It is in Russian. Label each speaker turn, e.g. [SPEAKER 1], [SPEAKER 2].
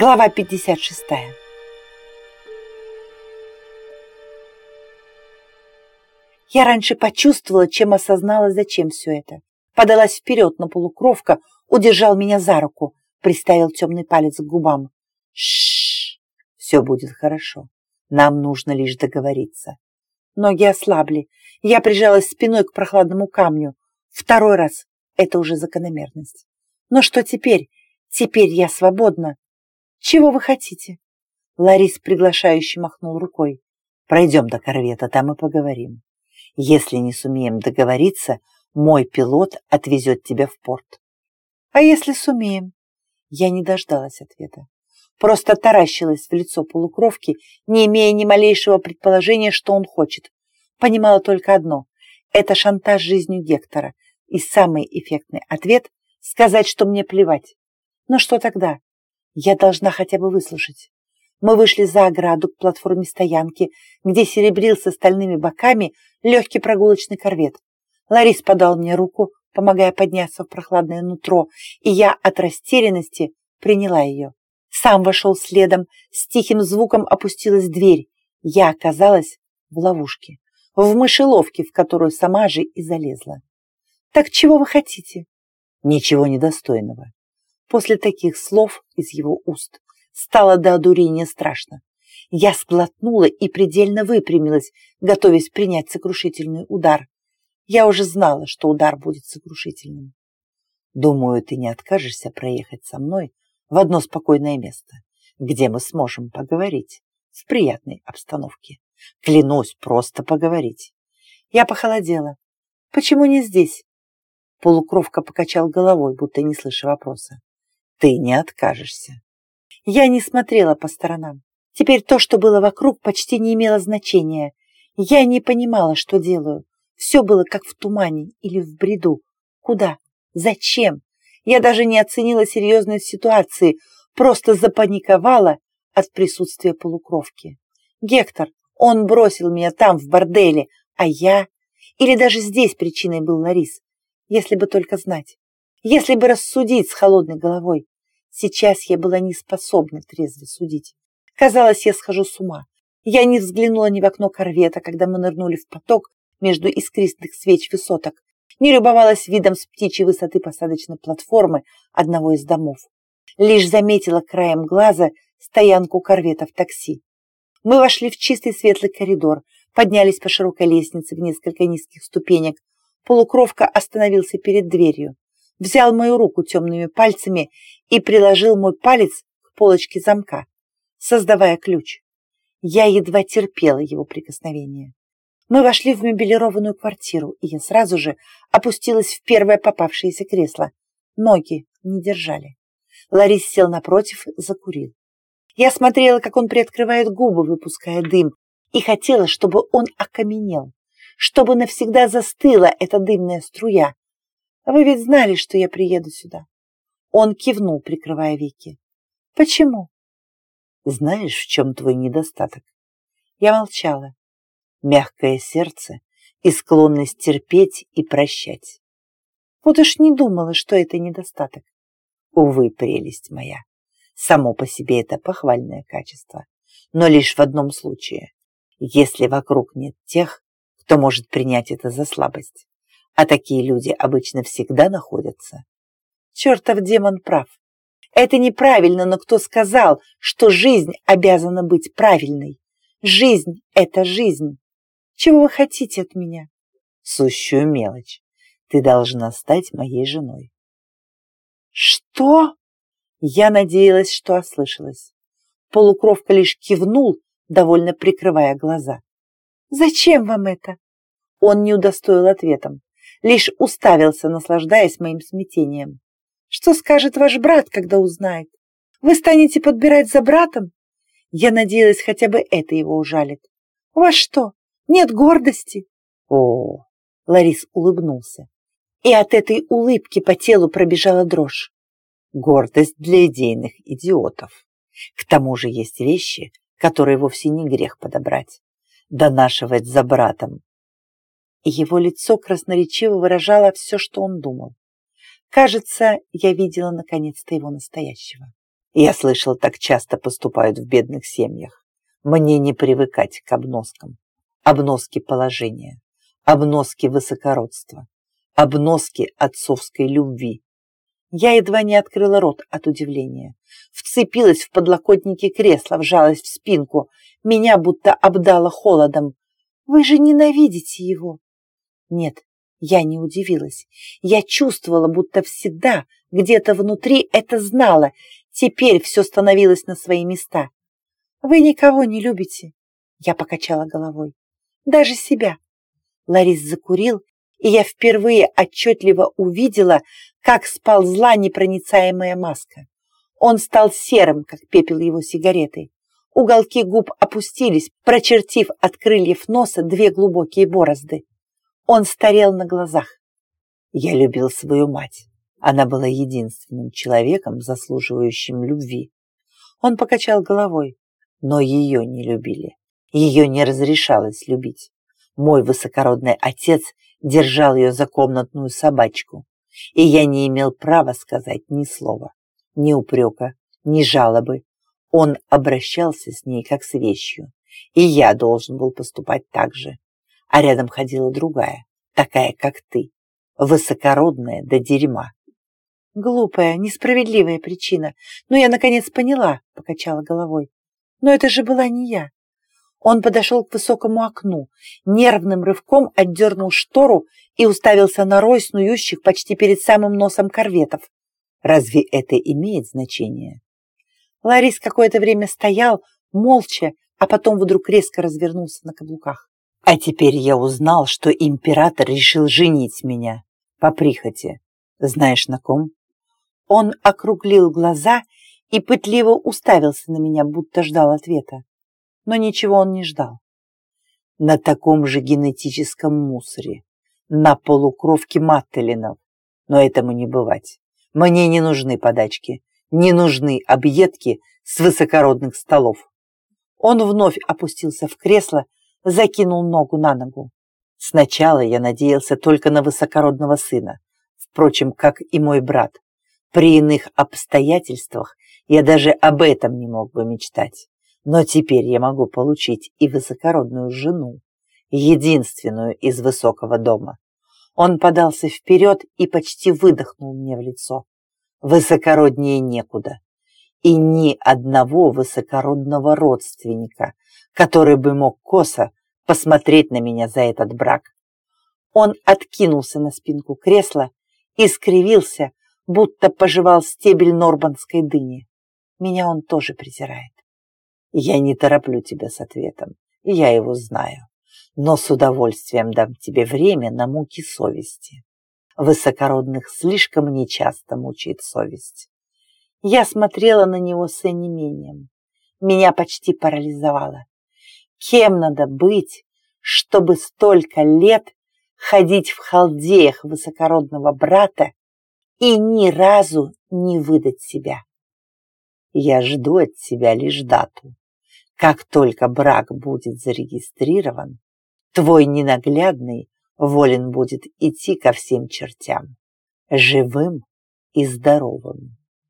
[SPEAKER 1] Глава 56. Я раньше почувствовала, чем осознала, зачем все это. Подалась вперед, но полукровка удержал меня за руку, приставил темный палец к губам. Шш, все будет хорошо. Нам нужно лишь договориться. Ноги ослабли. Я прижалась спиной к прохладному камню. Второй раз. Это уже закономерность. Но что теперь? Теперь я свободна. Чего вы хотите? Ларис приглашающе махнул рукой. Пройдем до корвета, там и поговорим. Если не сумеем договориться, мой пилот отвезет тебя в порт. А если сумеем? Я не дождалась ответа. Просто таращилась в лицо полукровки, не имея ни малейшего предположения, что он хочет. Понимала только одно – это шантаж жизнью Гектора. И самый эффектный ответ – сказать, что мне плевать. Но что тогда? Я должна хотя бы выслушать. Мы вышли за ограду к платформе стоянки, где серебрился стальными боками легкий прогулочный корвет. Ларис подал мне руку, помогая подняться в прохладное нутро, и я от растерянности приняла ее. Сам вошел следом, с тихим звуком опустилась дверь. Я оказалась в ловушке, в мышеловке, в которую сама же и залезла. «Так чего вы хотите?» «Ничего недостойного». После таких слов из его уст стало до одурения страшно. Я сглотнула и предельно выпрямилась, готовясь принять сокрушительный удар. Я уже знала, что удар будет сокрушительным. Думаю, ты не откажешься проехать со мной в одно спокойное место, где мы сможем поговорить в приятной обстановке. Клянусь, просто поговорить. Я похолодела. Почему не здесь? Полукровка покачал головой, будто не слыша вопроса. Ты не откажешься. Я не смотрела по сторонам. Теперь то, что было вокруг, почти не имело значения. Я не понимала, что делаю. Все было как в тумане или в бреду. Куда? Зачем? Я даже не оценила серьезной ситуации, просто запаниковала от присутствия полукровки. Гектор, он бросил меня там, в борделе, а я... Или даже здесь причиной был Ларис, если бы только знать. Если бы рассудить с холодной головой. Сейчас я была не способна трезво судить. Казалось, я схожу с ума. Я не взглянула ни в окно корвета, когда мы нырнули в поток между искристых свеч высоток, не любовалась видом с птичьей высоты посадочной платформы одного из домов. Лишь заметила краем глаза стоянку корвета в такси. Мы вошли в чистый светлый коридор, поднялись по широкой лестнице в несколько низких ступенек. Полукровка остановился перед дверью, взял мою руку темными пальцами и приложил мой палец к полочке замка, создавая ключ. Я едва терпела его прикосновение. Мы вошли в мебелированную квартиру, и я сразу же опустилась в первое попавшееся кресло. Ноги не держали. Ларис сел напротив, закурил. Я смотрела, как он приоткрывает губы, выпуская дым, и хотела, чтобы он окаменел, чтобы навсегда застыла эта дымная струя. Вы ведь знали, что я приеду сюда. Он кивнул, прикрывая веки. Почему? Знаешь, в чем твой недостаток? Я молчала мягкое сердце и склонность терпеть и прощать. Вот уж не думала, что это недостаток. Увы, прелесть моя. Само по себе это похвальное качество. Но лишь в одном случае. Если вокруг нет тех, кто может принять это за слабость. А такие люди обычно всегда находятся. Чертов демон прав. Это неправильно, но кто сказал, что жизнь обязана быть правильной? Жизнь — это жизнь. Чего вы хотите от меня? Сущую мелочь. Ты должна стать моей женой. Что? Я надеялась, что ослышалась. Полукровка лишь кивнул, довольно прикрывая глаза. Зачем вам это? Он не удостоил ответом, лишь уставился, наслаждаясь моим смятением. Что скажет ваш брат, когда узнает? Вы станете подбирать за братом? Я надеялась, хотя бы это его ужалит. У вас что, нет гордости. О, Ларис улыбнулся. И от этой улыбки по телу пробежала дрожь. Гордость для идейных идиотов. К тому же есть вещи, которые вовсе не грех подобрать. Донашивать за братом. Его лицо красноречиво выражало все, что он думал. Кажется, я видела наконец-то его настоящего. Я слышал, так часто поступают в бедных семьях. Мне не привыкать к обноскам. Обноски положения, обноски высокородства, обноски отцовской любви. Я едва не открыла рот от удивления. Вцепилась в подлокотники кресла, вжалась в спинку. Меня будто обдало холодом. «Вы же ненавидите его!» Нет, я не удивилась. Я чувствовала, будто всегда, где-то внутри это знала. Теперь все становилось на свои места. «Вы никого не любите?» Я покачала головой. «Даже себя». Ларис закурил, и я впервые отчетливо увидела, как сползла непроницаемая маска. Он стал серым, как пепел его сигареты. Уголки губ опустились, прочертив от крыльев носа две глубокие борозды. Он старел на глазах. Я любил свою мать. Она была единственным человеком, заслуживающим любви. Он покачал головой, но ее не любили. Ее не разрешалось любить. Мой высокородный отец держал ее за комнатную собачку, и я не имел права сказать ни слова, ни упрека, ни жалобы. Он обращался с ней как с вещью, и я должен был поступать так же а рядом ходила другая, такая, как ты, высокородная до дерьма. Глупая, несправедливая причина, но я наконец поняла, покачала головой. Но это же была не я. Он подошел к высокому окну, нервным рывком отдернул штору и уставился на рой снующих почти перед самым носом корветов. Разве это имеет значение? Ларис какое-то время стоял, молча, а потом вдруг резко развернулся на каблуках. А теперь я узнал, что император решил женить меня по прихоти. Знаешь, на ком? Он округлил глаза и пытливо уставился на меня, будто ждал ответа. Но ничего он не ждал. На таком же генетическом мусоре, на полукровке Маттелинов. Но этому не бывать. Мне не нужны подачки, не нужны объедки с высокородных столов. Он вновь опустился в кресло, закинул ногу на ногу. Сначала я надеялся только на высокородного сына, впрочем, как и мой брат. При иных обстоятельствах я даже об этом не мог бы мечтать. Но теперь я могу получить и высокородную жену, единственную из высокого дома. Он подался вперед и почти выдохнул мне в лицо. Высокороднее некуда. И ни одного высокородного родственника, который бы мог косо посмотреть на меня за этот брак. Он откинулся на спинку кресла и скривился, будто пожевал стебель норбанской дыни. Меня он тоже презирает. Я не тороплю тебя с ответом, я его знаю, но с удовольствием дам тебе время на муки совести. Высокородных слишком нечасто мучает совесть. Я смотрела на него с онемением. Меня почти парализовало. Кем надо быть, чтобы столько лет ходить в халдеях высокородного брата и ни разу не выдать себя? Я жду от тебя лишь дату. Как только брак будет зарегистрирован, твой ненаглядный волен будет идти ко всем чертям, живым и здоровым.